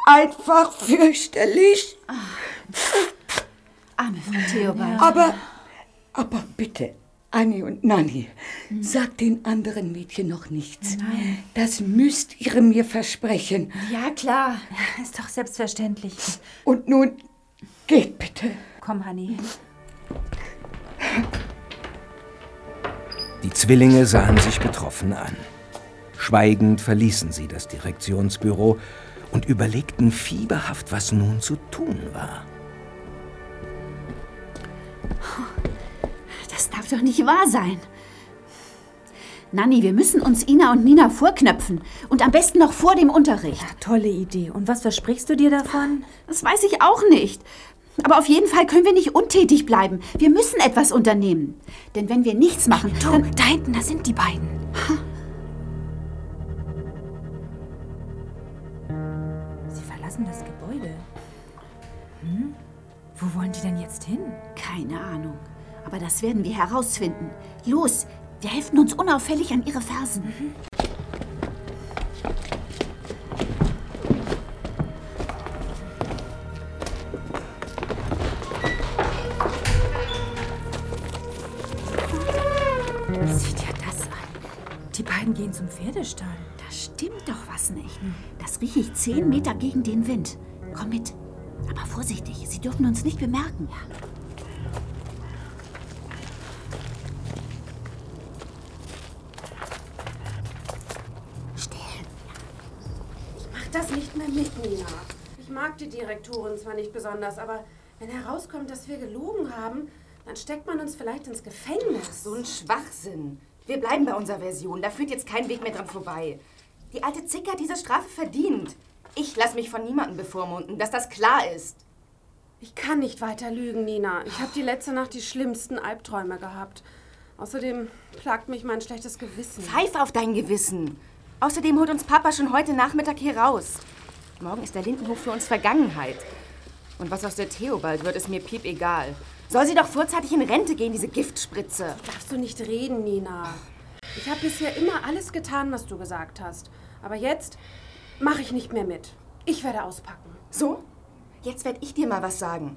Einfach fürchterlich. Arme Frau Theobald. Aber, aber bitte, Annie und Nanni, sagt den anderen Mädchen noch nichts. Nein. Das müsst ihr mir versprechen. Ja, klar. Ist doch selbstverständlich. Und nun geht bitte. Komm, Hanni. Die Zwillinge sahen sich betroffen an. Schweigend verließen sie das Direktionsbüro und überlegten fieberhaft, was nun zu tun war. Das darf doch nicht wahr sein. Nanni, wir müssen uns Ina und Nina vorknöpfen. Und am besten noch vor dem Unterricht. Tolle Idee. Und was versprichst du dir davon? Das weiß ich auch nicht. Aber auf jeden Fall können wir nicht untätig bleiben. Wir müssen etwas unternehmen. Denn wenn wir nichts machen, Du, dann... da hinten, da sind die beiden. Sie verlassen das Gebäude. Hm? Wo wollen die denn jetzt hin? Keine Ahnung. Aber das werden wir herausfinden. Los, wir helfen uns unauffällig an ihre Fersen. Sieh zehn Meter gegen den Wind. Komm mit. Aber vorsichtig, sie dürfen uns nicht bemerken. Mach das nicht mehr mit, Nina. Ich mag die Direktorin zwar nicht besonders, aber wenn herauskommt, dass wir gelogen haben, dann steckt man uns vielleicht ins Gefängnis. So ein Schwachsinn. Wir bleiben bei unserer Version. Da führt jetzt kein Weg mehr dran vorbei. Die alte Zicke hat diese Strafe verdient. Ich lasse mich von niemandem bevormunden, dass das klar ist. Ich kann nicht weiter lügen, Nina. Ich habe die letzte Nacht die schlimmsten Albträume gehabt. Außerdem plagt mich mein schlechtes Gewissen. Pfeif auf dein Gewissen. Außerdem holt uns Papa schon heute Nachmittag hier raus. Morgen ist der Lindenhof für uns Vergangenheit. Und was aus der Theobald wird, ist mir piep egal. Soll sie doch vorzeitig in Rente gehen, diese Giftspritze. Darfst du nicht reden, Nina. Ich habe bisher immer alles getan, was du gesagt hast. Aber jetzt mache ich nicht mehr mit. Ich werde auspacken. So? Jetzt werde ich dir mal was sagen.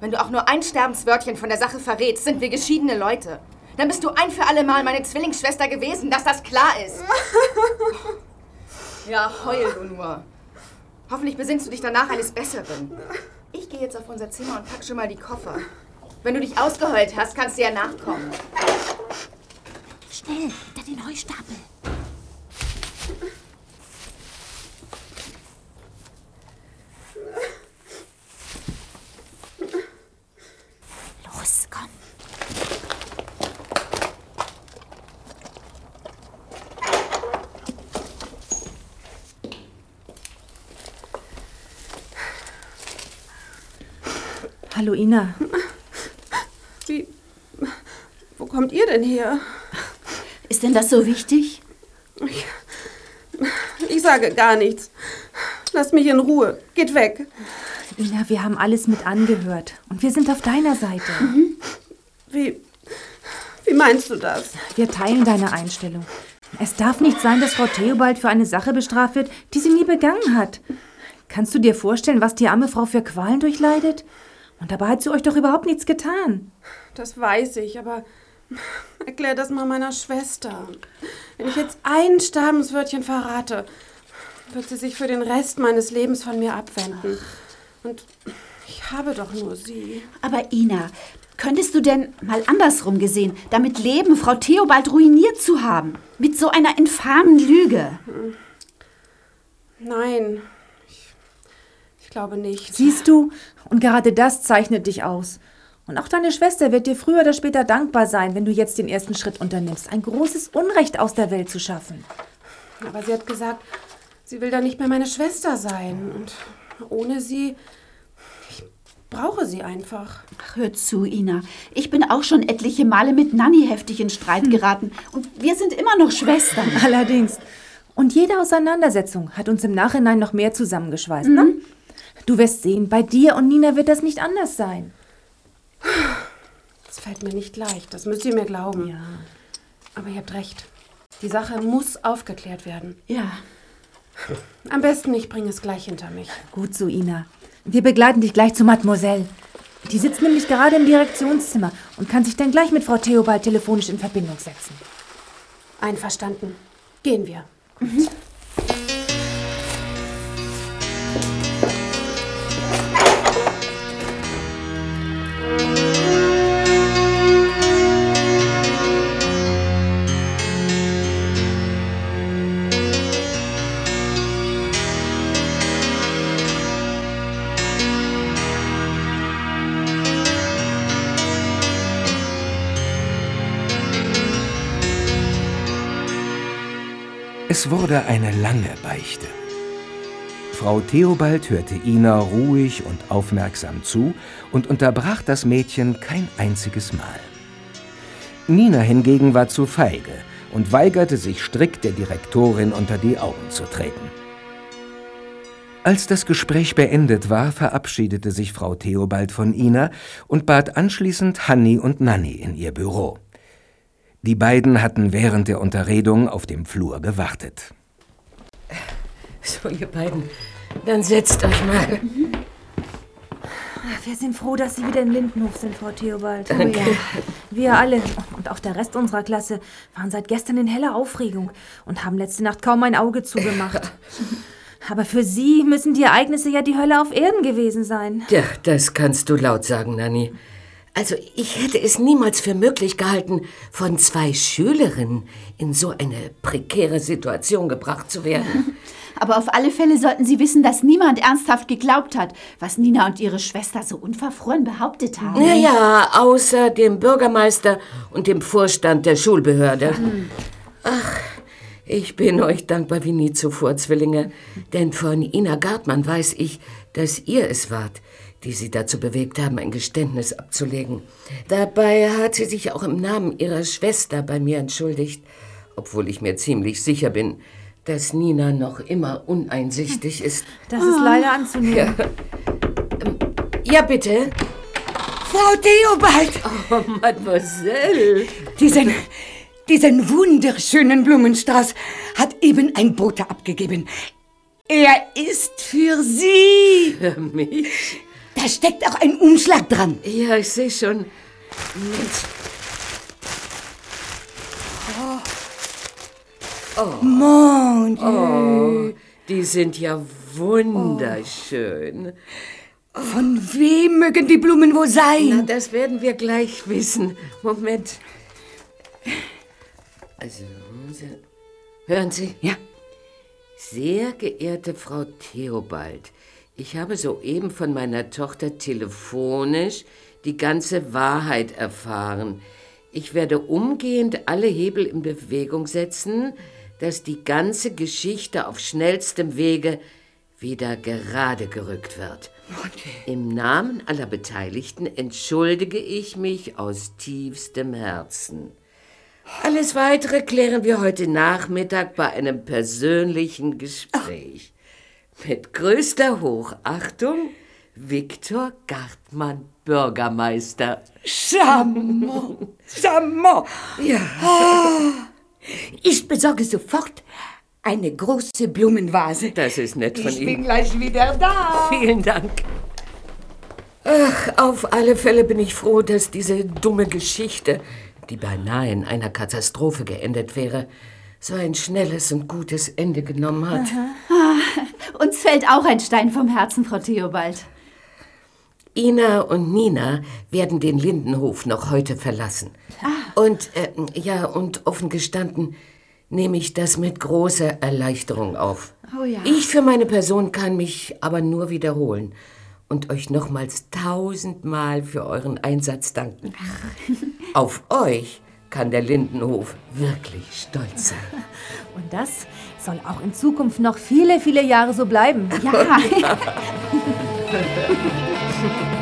Wenn du auch nur ein Sterbenswörtchen von der Sache verrätst, sind wir geschiedene Leute. Dann bist du ein für alle Mal meine Zwillingsschwester gewesen, dass das klar ist. ja, heul du nur. Hoffentlich besinnst du dich danach eines Besseren. Ich gehe jetzt auf unser Zimmer und pack schon mal die Koffer. Wenn du dich ausgeheult hast, kannst du ja nachkommen. Schnell, hinter den Heustapel. Los, komm. Hallo, Ina. Wie. Wo kommt ihr denn her? Ist denn das so wichtig? Ich, ich sage gar nichts. Lasst mich in Ruhe. Geht weg. Ina, wir haben alles mit angehört. Und wir sind auf deiner Seite. Wie. Wie meinst du das? Wir teilen deine Einstellung. Es darf nicht sein, dass Frau Theobald für eine Sache bestraft wird, die sie nie begangen hat. Kannst du dir vorstellen, was die arme Frau für Qualen durchleidet? Und dabei hat sie euch doch überhaupt nichts getan. Das weiß ich, aber erklär das mal meiner Schwester. Wenn ich jetzt ein Sterbenswörtchen verrate, wird sie sich für den Rest meines Lebens von mir abwenden. Und ich habe doch nur sie. Aber Ina, könntest du denn mal andersrum gesehen damit leben, Frau Theobald ruiniert zu haben? Mit so einer infamen Lüge? Nein, glaube nicht. Siehst du? Und gerade das zeichnet dich aus. Und auch deine Schwester wird dir früher oder später dankbar sein, wenn du jetzt den ersten Schritt unternimmst, ein großes Unrecht aus der Welt zu schaffen. Aber sie hat gesagt, sie will dann nicht mehr meine Schwester sein. Und ohne sie. Ich brauche sie einfach. Ach, hör zu, Ina. Ich bin auch schon etliche Male mit Nanny heftig in Streit geraten. Und wir sind immer noch Schwestern. Allerdings. Und jede Auseinandersetzung hat uns im Nachhinein noch mehr zusammengeschweißt, ne? Du wirst sehen, bei dir und Nina wird das nicht anders sein. Das fällt mir nicht leicht, das müsst ihr mir glauben. Ja. Aber ihr habt recht. Die Sache muss aufgeklärt werden. Ja. Am besten, ich bringe es gleich hinter mich. Gut so, Ina. Wir begleiten dich gleich zu Mademoiselle. Die sitzt nämlich gerade im Direktionszimmer und kann sich dann gleich mit Frau Theobald telefonisch in Verbindung setzen. Einverstanden. Gehen wir. Es wurde eine lange Beichte. Frau Theobald hörte Ina ruhig und aufmerksam zu und unterbrach das Mädchen kein einziges Mal. Nina hingegen war zu feige und weigerte sich strikt der Direktorin unter die Augen zu treten. Als das Gespräch beendet war, verabschiedete sich Frau Theobald von Ina und bat anschließend Hanni und Nanni in ihr Büro. Die beiden hatten während der Unterredung auf dem Flur gewartet. So, ihr beiden, dann setzt euch mal. Wir sind froh, dass Sie wieder in Lindenhof sind, Frau Theobald. Oh Danke. Wir alle und auch der Rest unserer Klasse waren seit gestern in heller Aufregung und haben letzte Nacht kaum ein Auge zugemacht. Aber für Sie müssen die Ereignisse ja die Hölle auf Erden gewesen sein. Ja, das kannst du laut sagen, Nanni. Also, ich hätte es niemals für möglich gehalten, von zwei Schülerinnen in so eine prekäre Situation gebracht zu werden. Aber auf alle Fälle sollten Sie wissen, dass niemand ernsthaft geglaubt hat, was Nina und ihre Schwester so unverfroren behauptet haben. Naja, außer dem Bürgermeister und dem Vorstand der Schulbehörde. Ach, ich bin euch dankbar wie nie zuvor, Zwillinge. Denn von Ina Gartmann weiß ich, dass ihr es wart, die sie dazu bewegt haben, ein Geständnis abzulegen. Dabei hat sie sich auch im Namen ihrer Schwester bei mir entschuldigt, obwohl ich mir ziemlich sicher bin, dass Nina noch immer uneinsichtig ist. Das ist leider anzunehmen. Ja, ja bitte. Frau Theobald! Oh, Mademoiselle! Diesen, diesen wunderschönen Blumenstrauß hat eben ein Bote abgegeben. Er ist für Sie. Für mich? Da steckt auch ein Umschlag dran. Ja, ich sehe schon. Mensch. Oh. Mon Dieu. Oh, die sind ja wunderschön. Von wem mögen die Blumen wohl sein? Na, das werden wir gleich wissen. Moment. Also, hören Sie? Ja. Sehr geehrte Frau Theobald, ich habe soeben von meiner Tochter telefonisch die ganze Wahrheit erfahren. Ich werde umgehend alle Hebel in Bewegung setzen, dass die ganze Geschichte auf schnellstem Wege wieder gerade gerückt wird. Im Namen aller Beteiligten entschuldige ich mich aus tiefstem Herzen. Alles Weitere klären wir heute Nachmittag bei einem persönlichen Gespräch. Mit größter Hochachtung, Viktor Gartmann, Bürgermeister. Charmant, charmant. Ja. Ah, ich besorge sofort eine große Blumenvase. Das ist nett von Ich Ihnen. bin gleich wieder da. Vielen Dank. Ach, auf alle Fälle bin ich froh, dass diese dumme Geschichte, die beinahe in einer Katastrophe geendet wäre, so ein schnelles und gutes Ende genommen hat. Ah, uns fällt auch ein Stein vom Herzen, Frau Theobald. Ina und Nina werden den Lindenhof noch heute verlassen. Und, äh, ja, und offen gestanden, nehme ich das mit großer Erleichterung auf. Oh ja. Ich für meine Person kann mich aber nur wiederholen und euch nochmals tausendmal für euren Einsatz danken. Auf euch kann der Lindenhof wirklich stolz sein. Und das soll auch in Zukunft noch viele, viele Jahre so bleiben. Ja.